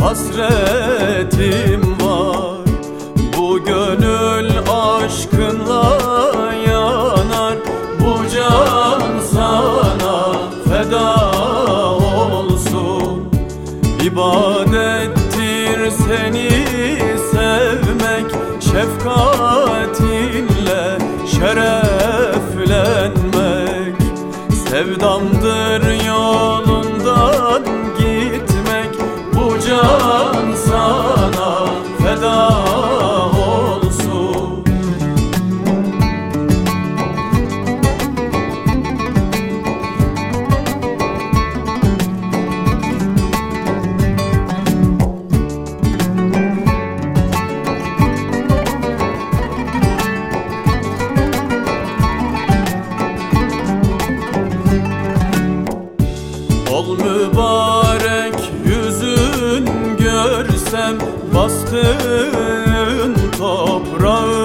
hasretim var. Bu gönül aşkınla yanar. Bu can sana feda olsun. İbadettir seni sevmek Şefkatinle şereflenmek. Sevdamdır yolundan Sol mübarek yüzün görsem Bastığın toprağı.